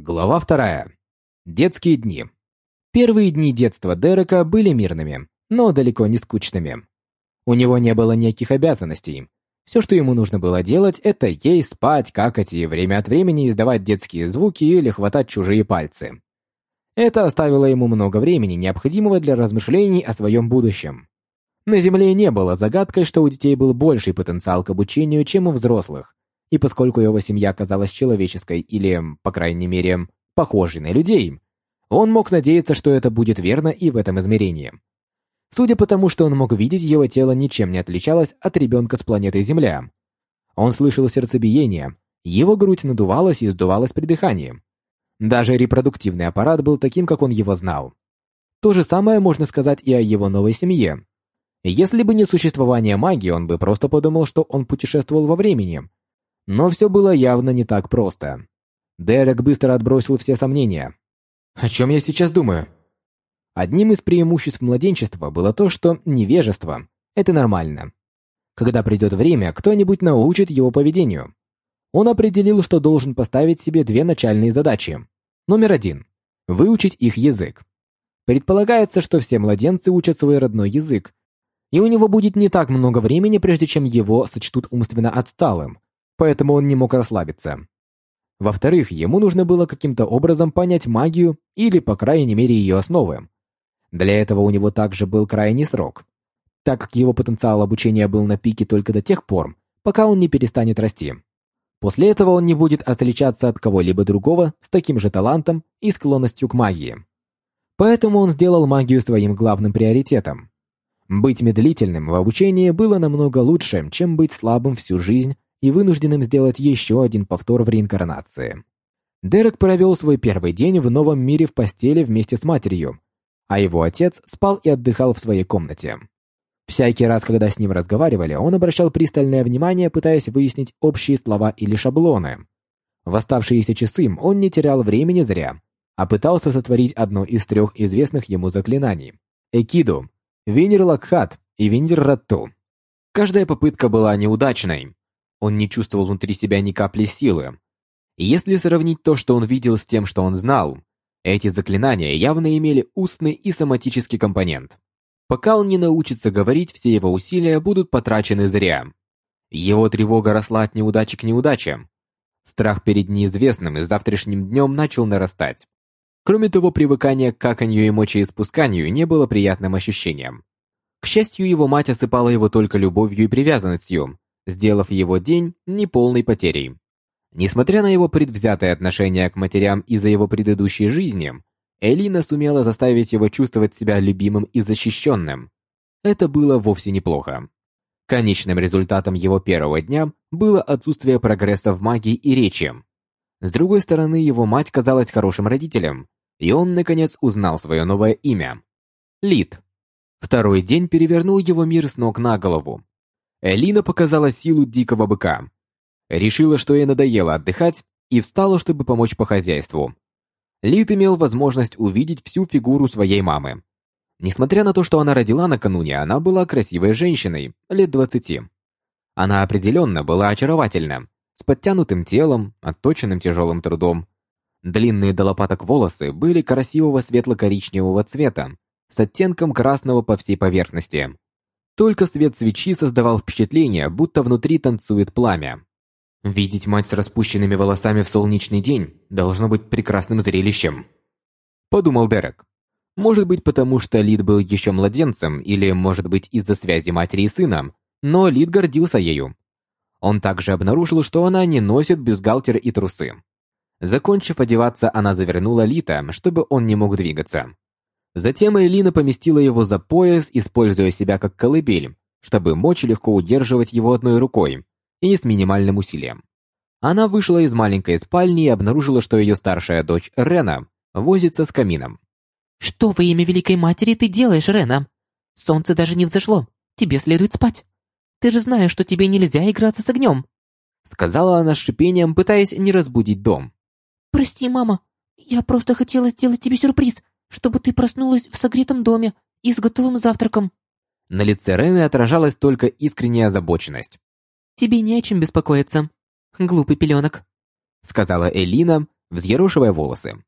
Глава вторая. Детские дни. Первые дни детства Дерека были мирными, но далеко не скучными. У него не было никаких обязанностей. Все, что ему нужно было делать, это есть, спать, какать и время от времени издавать детские звуки или хватать чужие пальцы. Это оставило ему много времени, необходимого для размышлений о своем будущем. На Земле не было загадкой, что у детей был больший потенциал к обучению, чем у взрослых, и поскольку его семья казалась человеческой или, по крайней мере, похожей на людей, он мог надеяться, что это будет верно и в этом измерении. Судя по тому, что он мог видеть, его тело ничем не отличалось от ребенка с планеты Земля. Он слышал сердцебиение, его грудь надувалась и сдувалась при дыхании. Даже репродуктивный аппарат был таким, как он его знал. То же самое можно сказать и о его новой семье. Если бы не существование магии, он бы просто подумал, что он путешествовал во времени, но все было явно не так просто. Дерек быстро отбросил все сомнения. О чем я сейчас думаю? Одним из преимуществ младенчества было то, что невежество – это нормально. Когда придет время, кто-нибудь научит его поведению. Он определил, что должен поставить себе две начальные задачи. Номер один – выучить их язык. Предполагается, что все младенцы учат свой родной язык, и у него будет не так много времени, прежде чем его сочтут умственно отсталым, поэтому он не мог расслабиться. Во-вторых, ему нужно было каким-то образом понять магию или, по крайней мере, ее основы. Для этого у него также был крайний срок, так как его потенциал обучения был на пике только до тех пор, пока он не перестанет расти. После этого он не будет отличаться от кого-либо другого с таким же талантом и склонностью к магии. Поэтому он сделал магию своим главным приоритетом. Быть медлительным в обучении было намного лучше, чем быть слабым всю жизнь и вынужденным сделать еще один повтор в реинкарнации. Дерек провел свой первый день в новом мире в постели вместе с матерью, а его отец спал и отдыхал в своей комнате. Всякий раз, когда с ним разговаривали, он обращал пристальное внимание, пытаясь выяснить общие слова или шаблоны. В оставшиеся часы он не терял времени зря, а пытался сотворить одно из трех известных ему заклинаний – Экиду, Винер Лакхат и Винер Ратту. Каждая попытка была неудачной, он не чувствовал внутри себя ни капли силы. Если сравнить то, что он видел, с тем, что он знал, эти заклинания явно имели устный и соматический компонент. Пока он не научится говорить, все его усилия будут потрачены зря. Его тревога росла от неудачи к неудаче. Страх перед неизвестным и завтрашним днем начал нарастать. Кроме того, привыкание к каканью и мочеиспусканию не было приятным ощущением. К счастью, его мать осыпала его только любовью и привязанностью, сделав его день неполной потерей. Несмотря на его предвзятое отношение к матерям из-за его предыдущей жизни, Элина сумела заставить его чувствовать себя любимым и защищенным. Это было вовсе неплохо. Конечным результатом его первого дня было отсутствие прогресса в магии и речи. С другой стороны, его мать казалась хорошим родителем, и он, наконец, узнал свое новое имя – Лид. Второй день перевернул его мир с ног на голову. Элина показала силу дикого быка. Решила, что ей надоело отдыхать, и встала, чтобы помочь по хозяйству. Лид имел возможность увидеть всю фигуру своей мамы. Несмотря на то, что она родила накануне, она была красивой женщиной, лет двадцати. Она определенно была очаровательна, с подтянутым телом, отточенным тяжелым трудом. Длинные до лопаток волосы были красивого светло-коричневого цвета, с оттенком красного по всей поверхности. Только свет свечи создавал впечатление, будто внутри танцует пламя. Видеть мать с распущенными волосами в солнечный день должно быть прекрасным зрелищем. Подумал Дерек. Может быть, потому что Лид был еще младенцем, или, может быть, из-за связи матери и сына, но Лид гордился ею. Он также обнаружил, что она не носит бюстгальтер и трусы. Закончив одеваться, она завернула Лита, чтобы он не мог двигаться. Затем Элина поместила его за пояс, используя себя как колыбель, чтобы мочь легко удерживать его одной рукой и с минимальным усилием. Она вышла из маленькой спальни и обнаружила, что ее старшая дочь Рена возится с камином. «Что во имя Великой Матери ты делаешь, Рена? Солнце даже не взошло. Тебе следует спать. Ты же знаешь, что тебе нельзя играться с огнем», сказала она с шипением, пытаясь не разбудить дом. «Прости, мама. Я просто хотела сделать тебе сюрприз чтобы ты проснулась в согретом доме и с готовым завтраком». На лице Рены отражалась только искренняя озабоченность. «Тебе не о чем беспокоиться, глупый пеленок», сказала Элина, взъерошивая волосы.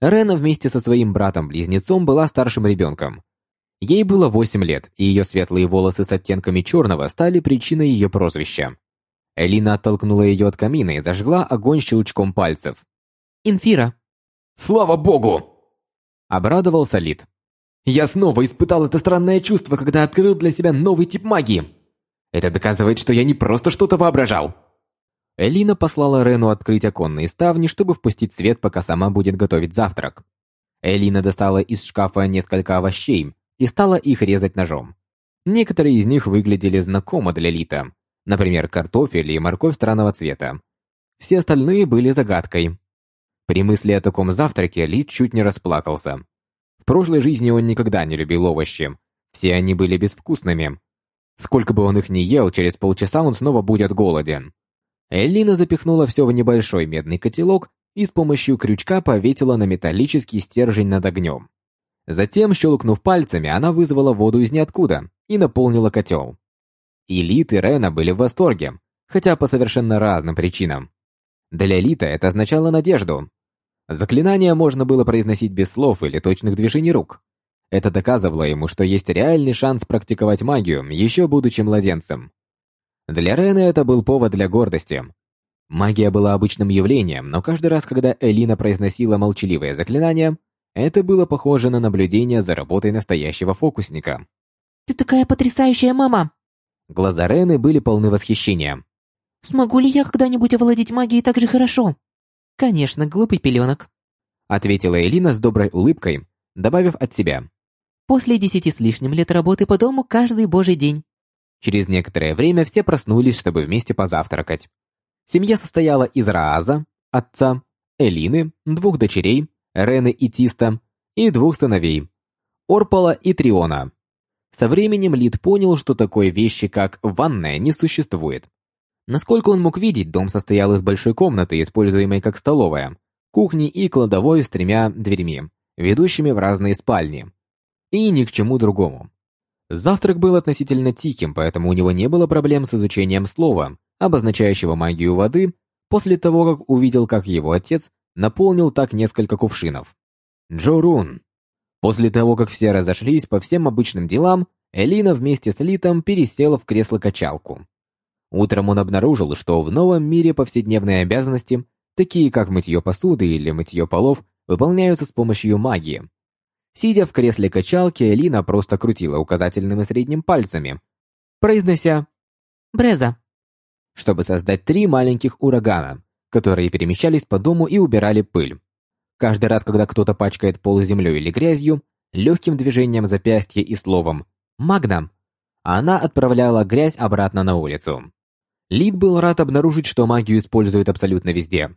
Рена вместе со своим братом-близнецом была старшим ребенком. Ей было 8 лет, и ее светлые волосы с оттенками черного стали причиной ее прозвища. Элина оттолкнула ее от камина и зажгла огонь щелчком пальцев. «Инфира!» «Слава богу!» Обрадовался Лид. «Я снова испытал это странное чувство, когда открыл для себя новый тип магии. Это доказывает, что я не просто что-то воображал». Элина послала Рену открыть оконные ставни, чтобы впустить свет, пока сама будет готовить завтрак. Элина достала из шкафа несколько овощей и стала их резать ножом. Некоторые из них выглядели знакомо для Лита, например, картофель и морковь странного цвета. Все остальные были загадкой. При мысли о таком завтраке Лит чуть не расплакался. В прошлой жизни он никогда не любил овощи. Все они были безвкусными. Сколько бы он их ни ел, через полчаса он снова будет голоден. Эллина запихнула все в небольшой медный котелок и с помощью крючка повесила на металлический стержень над огнем. Затем, щелкнув пальцами, она вызвала воду из ниоткуда и наполнила котел. И Лит и Рена были в восторге, хотя по совершенно разным причинам. Для Лита это означало надежду. Заклинание можно было произносить без слов или точных движений рук. Это доказывало ему, что есть реальный шанс практиковать магию, еще будучи младенцем. Для Рены это был повод для гордости. Магия была обычным явлением, но каждый раз, когда Элина произносила молчаливое заклинание, это было похоже на наблюдение за работой настоящего фокусника. «Ты такая потрясающая мама!» Глаза Рены были полны восхищения. «Смогу ли я когда-нибудь овладеть магией так же хорошо?» «Конечно, глупый пеленок», ответила Элина с доброй улыбкой, добавив от себя. «После десяти с лишним лет работы по дому каждый божий день. Через некоторое время все проснулись, чтобы вместе позавтракать. Семья состояла из Рааза, отца, Элины, двух дочерей, Рены и Тиста, и двух сыновей, Орпола и Триона. Со временем Лид понял, что такой вещи, как ванная, не существует. Насколько он мог видеть, дом состоял из большой комнаты, используемой как столовая, кухни и кладовой с тремя дверьми, ведущими в разные спальни. И ни к чему другому. Завтрак был относительно тихим, поэтому у него не было проблем с изучением слова, обозначающего магию воды, после того, как увидел, как его отец наполнил так несколько кувшинов. Джорун. После того, как все разошлись по всем обычным делам, Элина вместе с Литом пересела в кресло-качалку. Утром он обнаружил, что в новом мире повседневные обязанности, такие как мытье посуды или мытье полов, выполняются с помощью магии. Сидя в кресле качалки, Элина просто крутила указательным и средним пальцами, произнося «Бреза», чтобы создать три маленьких урагана, которые перемещались по дому и убирали пыль. Каждый раз, когда кто-то пачкает пол землей или грязью, легким движением запястья и словом «Магна», она отправляла грязь обратно на улицу. Лид был рад обнаружить, что магию используют абсолютно везде.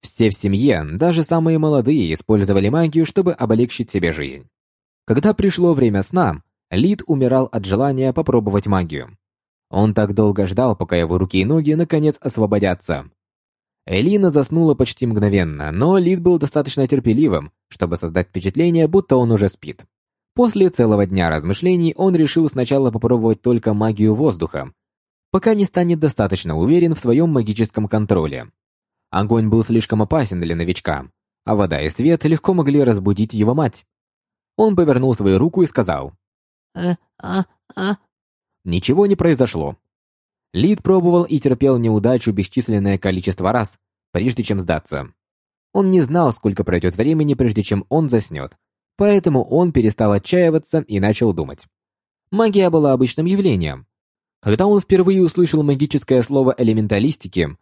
Все в семье, даже самые молодые, использовали магию, чтобы облегчить себе жизнь. Когда пришло время сна, Лид умирал от желания попробовать магию. Он так долго ждал, пока его руки и ноги наконец освободятся. Элина заснула почти мгновенно, но Лид был достаточно терпеливым, чтобы создать впечатление, будто он уже спит. После целого дня размышлений он решил сначала попробовать только магию воздуха, пока не станет достаточно уверен в своем магическом контроле. Огонь был слишком опасен для новичка, а вода и свет легко могли разбудить его мать. Он повернул свою руку и сказал «Э, а, а». Ничего не произошло. Лид пробовал и терпел неудачу бесчисленное количество раз, прежде чем сдаться. Он не знал, сколько пройдет времени, прежде чем он заснет, поэтому он перестал отчаиваться и начал думать. Магия была обычным явлением. Когда он впервые услышал магическое слово элементалистики,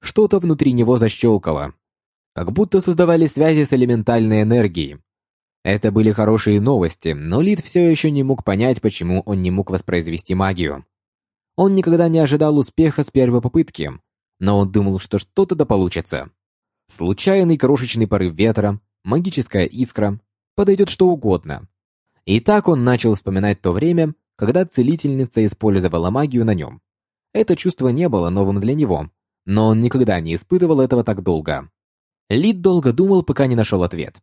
что-то внутри него защелкало. Как будто создавали связи с элементальной энергией. Это были хорошие новости, но Лид все еще не мог понять, почему он не мог воспроизвести магию. Он никогда не ожидал успеха с первой попытки, но он думал, что что-то да получится. Случайный крошечный порыв ветра, магическая искра, подойдет что угодно. И так он начал вспоминать то время, когда целительница использовала магию на нем. Это чувство не было новым для него, но он никогда не испытывал этого так долго. Лид долго думал, пока не нашел ответ.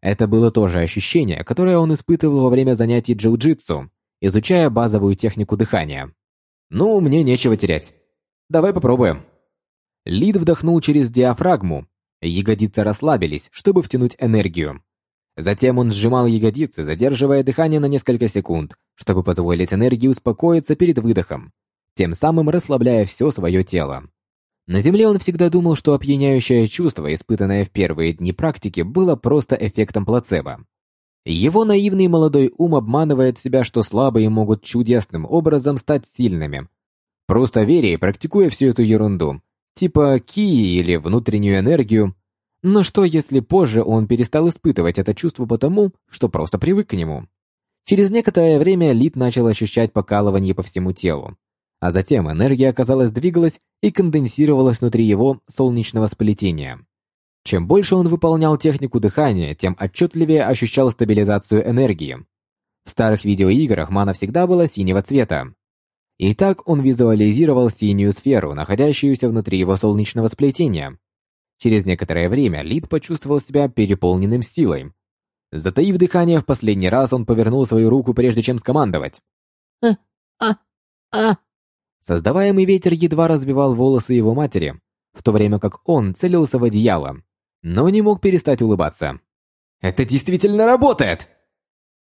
Это было то же ощущение, которое он испытывал во время занятий джиу-джитсу, изучая базовую технику дыхания. «Ну, мне нечего терять. Давай попробуем». Лид вдохнул через диафрагму, Ягодицы расслабились, чтобы втянуть энергию. Затем он сжимал ягодицы, задерживая дыхание на несколько секунд, чтобы позволить энергии успокоиться перед выдохом, тем самым расслабляя все свое тело. На Земле он всегда думал, что опьяняющее чувство, испытанное в первые дни практики, было просто эффектом плацебо. Его наивный молодой ум обманывает себя, что слабые могут чудесным образом стать сильными. Просто веря и практикуя всю эту ерунду, типа ки или внутреннюю энергию. Но что, если позже он перестал испытывать это чувство потому, что просто привык к нему? Через некоторое время Лид начал ощущать покалывание по всему телу. А затем энергия, оказалось, двигалась и конденсировалась внутри его солнечного сплетения. Чем больше он выполнял технику дыхания, тем отчетливее ощущал стабилизацию энергии. В старых видеоиграх мана всегда была синего цвета. И так он визуализировал синюю сферу, находящуюся внутри его солнечного сплетения. Через некоторое время Лид почувствовал себя переполненным силой. Затаив дыхание, в последний раз он повернул свою руку, прежде чем скомандовать. «А, а, а!» Создаваемый ветер едва развивал волосы его матери, в то время как он целился в одеяло но не мог перестать улыбаться. «Это действительно работает!»